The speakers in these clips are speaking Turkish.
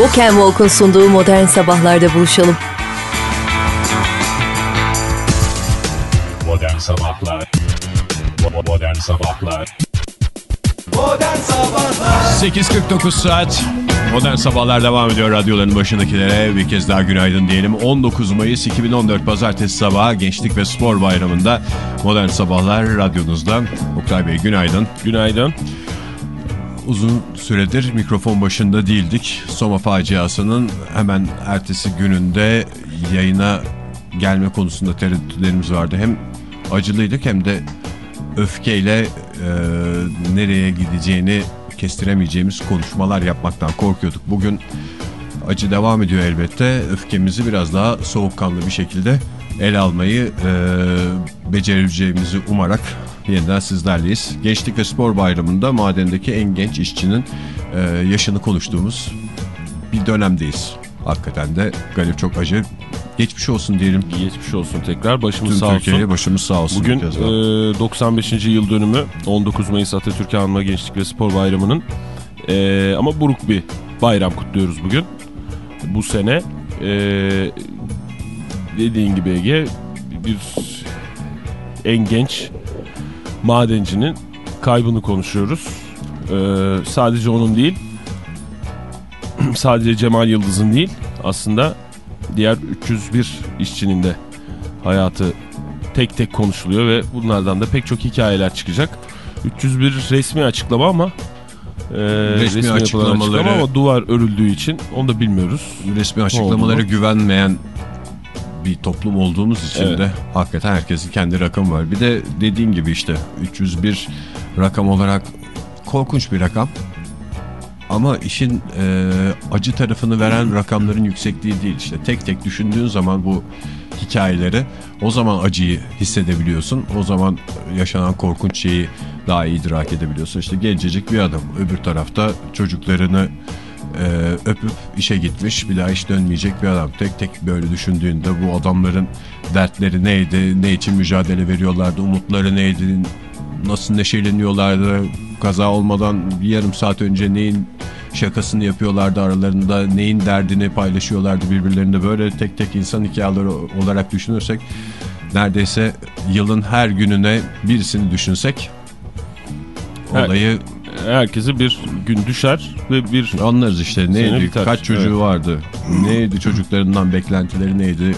Walk and Walk'un sunduğu Modern Sabahlar'da buluşalım. Modern Sabahlar. Modern Sabahlar. Modern Sabahlar. 8.49 saat. Modern Sabahlar devam ediyor radyoların başındakilere. Bir kez daha günaydın diyelim. 19 Mayıs 2014 Pazartesi sabahı Gençlik ve Spor Bayramı'nda Modern Sabahlar radyonuzdan Oktay Bey günaydın. Günaydın Uzun süredir mikrofon başında değildik Soma faciasının hemen ertesi gününde yayına gelme konusunda tereddütlerimiz vardı hem acılıydık hem de öfkeyle e, nereye gideceğini kestiremeyeceğimiz konuşmalar yapmaktan korkuyorduk. Bugün acı devam ediyor elbette. Öfkemizi biraz daha soğukkanlı bir şekilde ele almayı e, becereceğimizi umarak yeniden sizlerleyiz. Gençlik ve Spor Bayramı'nda madendeki en genç işçinin e, yaşını konuştuğumuz bir dönemdeyiz. Hakikaten de garip çok acı. Geçmiş olsun diyelim. Geçmiş olsun tekrar başımız Tüm sağ Türkiye'ye olsun. başımız sağ olsun. Bugün e, 95. yıl dönümü 19 Mayıs Atatürk Anma Gençlik ve Spor Bayramı'nın e, ama buruk bir bayram kutluyoruz bugün. Bu sene e, dediğin gibi Ege bir en genç madencinin kaybını konuşuyoruz. E, sadece onun değil sadece Cemal Yıldız'ın değil aslında diğer 301 işçinin de hayatı tek tek konuşuluyor ve bunlardan da pek çok hikayeler çıkacak. 301 resmi açıklama ama e, resmi, yapılan açıklamaları- açıklama ama duvar örüldüğü için onu da bilmiyoruz. resmi açıklamalara güvenmeyen bir toplum olduğumuz için Evet. de hakikaten herkesin kendi rakamı var. Bir de dediğin gibi işte 301 rakam olarak korkunç bir rakam. Ama işin e, acı tarafını veren rakamların yüksekliği değil. işte tek tek düşündüğün zaman bu hikayeleri o zaman acıyı hissedebiliyorsun. O zaman yaşanan korkunç şeyi daha iyi idrak edebiliyorsun. İşte gencecik bir adam öbür tarafta çocuklarını e, öpüp işe gitmiş bir daha hiç dönmeyecek bir adam. Tek tek böyle düşündüğünde bu adamların dertleri neydi, ne için mücadele veriyorlardı, umutları neydi, nasıl neşeleniyorlardı, kaza olmadan bir yarım saat önce neyin şakasını yapıyorlardı aralarında, neyin derdini paylaşıyorlardı birbirlerinde böyle tek tek insan hikayeleri olarak düşünürsek neredeyse yılın her gününe birisini düşünsek Evet. Herkese bir gün düşer ve bir Anlarız işte neydi, biter. kaç çocuğu Evet. vardı, neydi çocuklarından beklentileri neydi,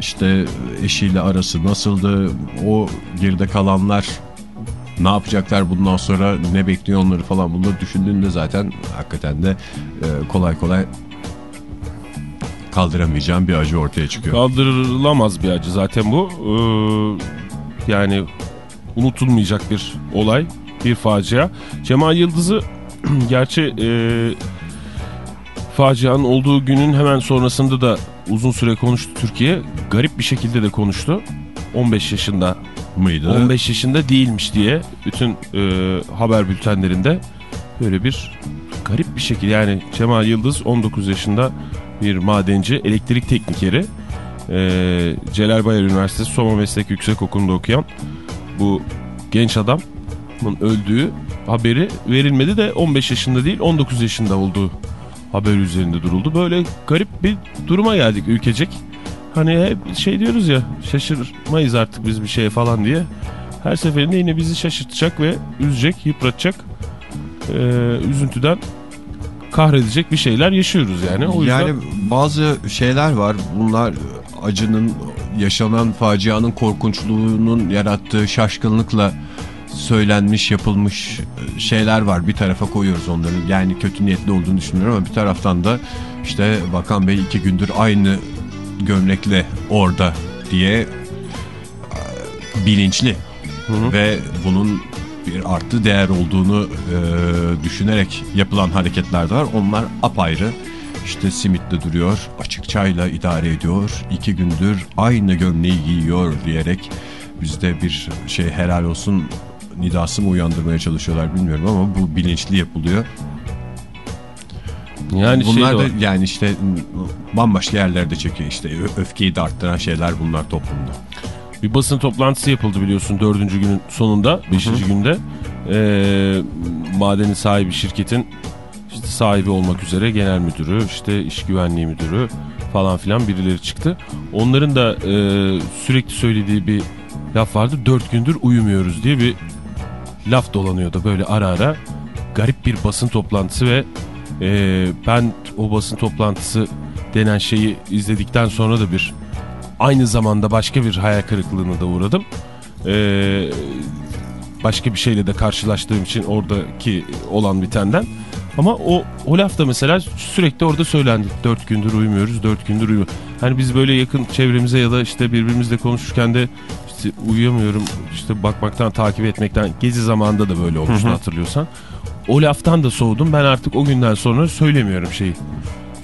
işte eşiyle arası nasıldı, o geride kalanlar ne yapacaklar bundan sonra, ne bekliyor onları falan bunları düşündüğünde zaten hakikaten de e, kolay kolay kaldıramayacağım bir acı ortaya çıkıyor. kaldırılamaz bir acı zaten bu. Ee, yani unutulmayacak bir olay, bir facia. Cemal Yıldız'ı gerçi e, facianın olduğu günün hemen sonrasında da uzun süre konuştu Türkiye. Garip bir şekilde de konuştu. 15 yaşında Mıydı? 15 yaşında değilmiş diye bütün e, haber bültenlerinde böyle bir garip bir şekilde yani Cemal Yıldız 19 yaşında bir madenci elektrik teknikeri e, Celal Bayar Üniversitesi Soma Meslek Yüksekokulu'nda okuyan bu genç adamın öldüğü haberi verilmedi de 15 yaşında değil 19 yaşında olduğu haber üzerinde duruldu. Böyle garip bir duruma geldik ülkecek. Hani hep şey diyoruz ya şaşırmayız artık biz bir şeye falan diye. Her seferinde yine bizi şaşırtacak ve üzecek, yıpratacak, e, üzüntüden kahredecek bir şeyler yaşıyoruz yani. O yüzden Yani bazı şeyler var. Bunlar acının, yaşanan facianın korkunçluğunun yarattığı şaşkınlıkla söylenmiş, yapılmış şeyler var. Bir tarafa koyuyoruz onları. Yani kötü niyetli olduğunu düşünüyorum ama bir taraftan da işte Bakan Bey iki gündür aynı gömlekle orada diye e, bilinçli ve bunun bir artı değer olduğunu e, düşünerek yapılan hareketler de var. Onlar apayrı. İşte simitle duruyor, açık çayla idare ediyor, iki gündür aynı gömleği giyiyor diyerek bizde bir şey helal olsun nidası mı uyandırmaya çalışıyorlar bilmiyorum ama bu bilinçli yapılıyor. yani şey bunlar da var. yani işte bambaşka yerlerde çekiyor işte öfkeyi de arttıran şeyler bunlar toplumda. Bir basın toplantısı yapıldı biliyorsun dördüncü günün sonunda, beşinci günde. Ee, madenin sahibi şirketin işte sahibi olmak üzere genel müdürü, işte iş güvenliği müdürü falan filan birileri çıktı. Onların da e, sürekli söylediği bir laf vardı. Dört gündür uyumuyoruz diye bir laf dolanıyordu böyle ara ara. Garip bir basın toplantısı ve e, ben o basın toplantısı denen şeyi izledikten sonra da bir aynı zamanda başka bir hayal kırıklığına da uğradım. E, başka bir şeyle de karşılaştığım için oradaki olan bitenden. Ama o, o laf da mesela sürekli orada söylendi. Dört gündür uyumuyoruz, dört gündür uyumuyoruz. Hani biz böyle yakın çevremize ya da işte birbirimizle konuşurken de işte uyuyamıyorum, işte bakmaktan, takip etmekten. Gezi zamanında da böyle olmuştu hatırlıyorsan. O laftan da soğudum. Ben artık o günden sonra söylemiyorum şeyi.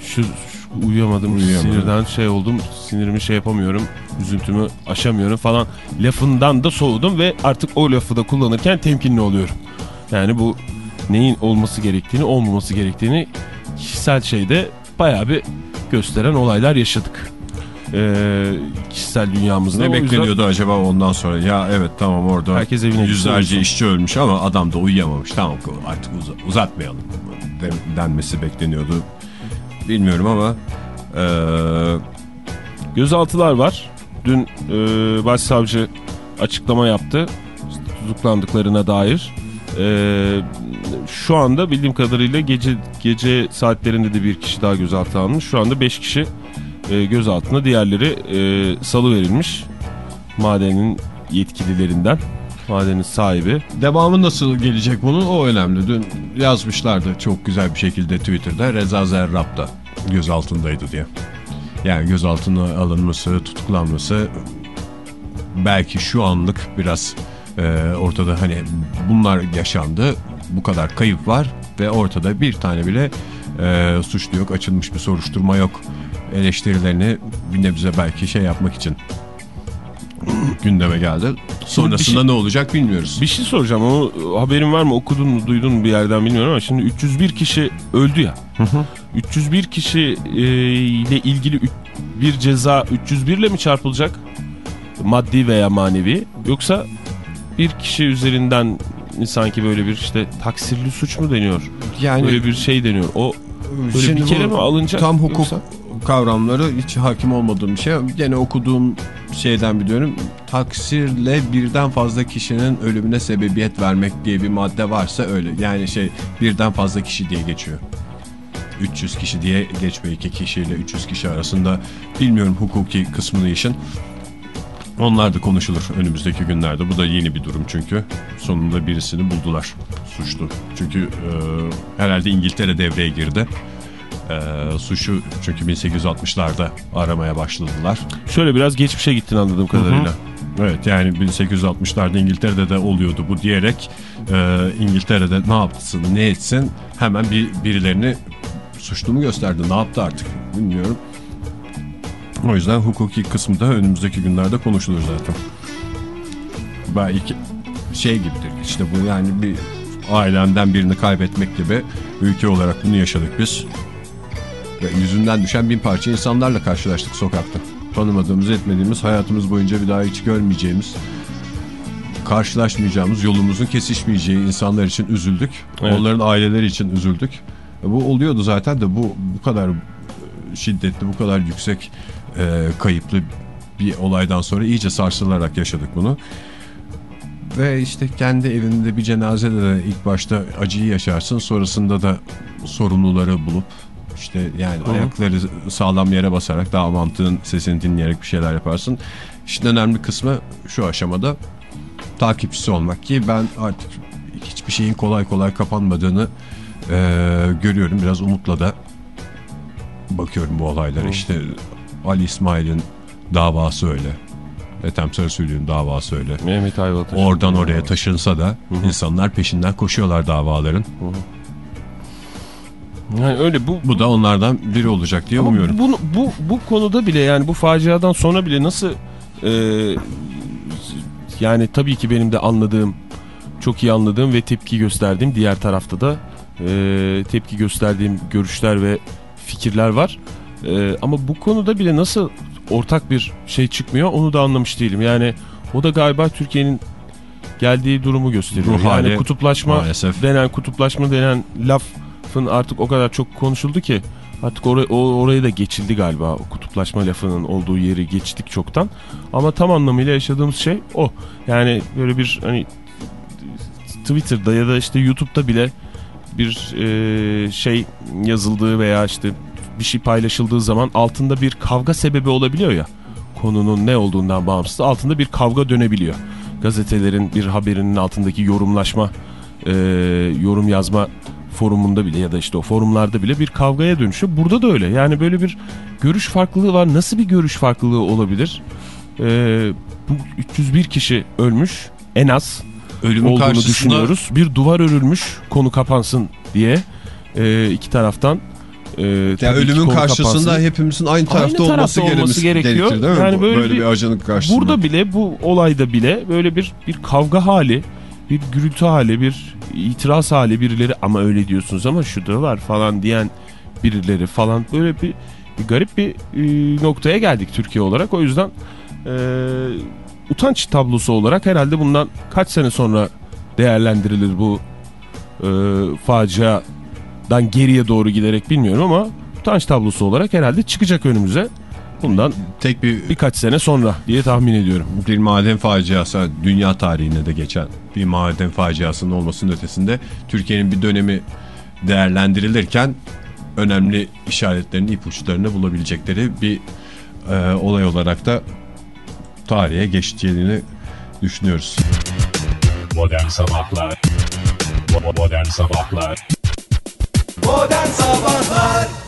Şu, şu uyuyamadım, Uyuyamadım. sinirden şey oldum, sinirimi şey yapamıyorum, üzüntümü aşamıyorum falan lafından da soğudum ve artık o lafı da kullanırken temkinli oluyorum. Yani bu neyin olması gerektiğini, olmaması gerektiğini kişisel şeyde bayağı bir gösteren olaylar yaşadık. Ee, kişisel dünyamızda. Ne O yüzden bekleniyordu acaba ondan sonra? Ya evet tamam orada Herkes evine yüzlerce işçi ölmüş ama adam da uyuyamamış. Tamam artık uza- uzatmayalım de- denmesi bekleniyordu. Bilmiyorum ama eee, Gözaltılar var. Dün e, başsavcı açıklama yaptı. Tutuklandıklarına dair. E, şu anda bildiğim kadarıyla gece gece saatlerinde de bir kişi daha gözaltı alınmış. Şu anda 5 kişi e, gözaltına diğerleri e, salı verilmiş. Madenin yetkililerinden. Madenin sahibi. devamı nasıl gelecek bunun o önemli. Dün yazmışlardı çok güzel bir şekilde Twitter'da Reza Zerrab da gözaltındaydı diye. Yani gözaltına alınması, tutuklanması belki şu anlık biraz e, ortada hani bunlar yaşandı. Bu kadar kayıp var ve ortada bir tane bile e, suçlu yok, açılmış bir soruşturma yok. Eleştirilerini bir nebze belki şey yapmak için gündeme geldi. Sonrasında şey- ne olacak bilmiyoruz. Bir şey soracağım. O haberin var mı? Okudun mu, duydun mu bir yerden bilmiyorum ama şimdi 301 kişi öldü ya. 301 kişi e, ile ilgili bir ceza 301 ile mi çarpılacak? Maddi veya manevi. Yoksa bir kişi üzerinden sanki böyle bir işte taksirli suç mu deniyor? Yani Böyle bir şey deniyor. O böyle bir kere mi alınacak? Tam hukuk yoksa? Kavramları hiç hakim olmadığım bir şey. Gene okuduğum şeyden biliyorum. Taksirle birden fazla kişinin ölümüne sebebiyet vermek diye bir madde varsa öyle. Yani şey birden fazla kişi diye geçiyor. 300 kişi diye geçmiyor. iki kişiyle 300 kişi arasında bilmiyorum hukuki kısmını işin. Onlar da konuşulur önümüzdeki günlerde. Bu da yeni bir durum çünkü. Sonunda birisini buldular suçlu. Çünkü e, herhalde İngiltere devreye girdi. E, suçu çünkü 1860'larda aramaya başladılar. Şöyle biraz geçmişe gittin anladığım kadarıyla. Evet yani 1860'larda İngiltere'de de oluyordu bu diyerek e, İngiltere'de ne yapsın ne etsin hemen bir birilerini suçlu mu gösterdi ne yaptı artık bilmiyorum. O yüzden hukuki kısmı da önümüzdeki günlerde konuşulur zaten. Belki şey gibidir işte bu yani bir ailenden birini kaybetmek gibi ülke olarak bunu yaşadık biz. Ve yüzünden düşen bin parça insanlarla karşılaştık sokakta. Tanımadığımız, etmediğimiz, hayatımız boyunca bir daha hiç görmeyeceğimiz, karşılaşmayacağımız, yolumuzun kesişmeyeceği insanlar için üzüldük. Evet. Onların aileleri için üzüldük. E, Bu oluyordu zaten de bu bu kadar şiddetli, bu kadar yüksek e, kayıplı bir olaydan sonra iyice sarsılarak yaşadık bunu. Ve işte kendi evinde bir cenazede de ilk başta acıyı yaşarsın. Sonrasında da sorumluları bulup işte yani ayakları sağlam yere basarak daha mantığın sesini dinleyerek bir şeyler yaparsın. İşin önemli kısmı şu aşamada takipçisi olmak ki ben artık hiçbir şeyin kolay kolay kapanmadığını e, görüyorum. Biraz umutla da bakıyorum bu olaylara. İşte Ali İsmail'in davası öyle. Ethem Sarısülü'nün davası öyle. Mehmet Ayvalık. Oradan oraya taşınsa da insanlar peşinden koşuyorlar davaların. Yani öyle bu Bu da onlardan biri olacak diye umuyorum. Bu, bu, bu konuda bile yani bu faciadan sonra bile nasıl e, yani tabii ki benim de anladığım çok iyi anladığım ve tepki gösterdiğim diğer tarafta da e, tepki gösterdiğim görüşler ve fikirler var. E, ama bu konuda bile nasıl ortak bir şey çıkmıyor onu da anlamış değilim. Yani o da galiba Türkiye'nin geldiği durumu gösteriyor. Ruh yani hali kutuplaşma maalesef. denen kutuplaşma denen laf lafın artık o kadar çok konuşuldu ki artık or oraya da geçildi galiba. O kutuplaşma lafının olduğu yeri geçtik çoktan. Ama tam anlamıyla yaşadığımız şey o. Yani böyle bir hani Twitter'da ya da işte YouTube'da bile bir e, şey yazıldığı veya işte bir şey paylaşıldığı zaman altında bir kavga sebebi olabiliyor ya. Konunun ne olduğundan bağımsız altında bir kavga dönebiliyor. Gazetelerin bir haberinin altındaki yorumlaşma, e, yorum yazma forumunda bile ya da işte o forumlarda bile bir kavgaya dönüşüyor. Burada da öyle. Yani böyle bir görüş farklılığı var. Nasıl bir görüş farklılığı olabilir? E, bu 301 kişi ölmüş en az Ölümün olduğunu karşısında düşünüyoruz. Bir duvar örülmüş konu kapansın diye e, iki taraftan. E, ya tabii ki ölümün karşısında kapansın. hepimizin aynı tarafta, Aynı tarafta olması, olması gerekiyor. değil mi? Yani böyle böyle, bir- bir, ajanın karşısında. Burada bile bu olayda bile böyle bir bir kavga hali, bir gürültü hali, bir itiraz hali birileri ama öyle diyorsunuz ama şu da var falan diyen birileri falan böyle bir, bir garip bir e, noktaya geldik Türkiye olarak. O yüzden e, utanç tablosu olarak herhalde bundan kaç sene sonra değerlendirilir bu e, faciadan geriye doğru giderek bilmiyorum ama utanç tablosu olarak herhalde çıkacak önümüze. Bundan tek bir birkaç sene sonra diye tahmin ediyorum. bir maden faciası dünya tarihine de geçen bir maden faciasının olmasının ötesinde Türkiye'nin bir dönemi değerlendirilirken önemli işaretlerini ipuçlarını bulabilecekleri bir e, olay olarak da tarihe geçtiğini düşünüyoruz. Modern Sabahlar Modern Sabahlar Modern Sabahlar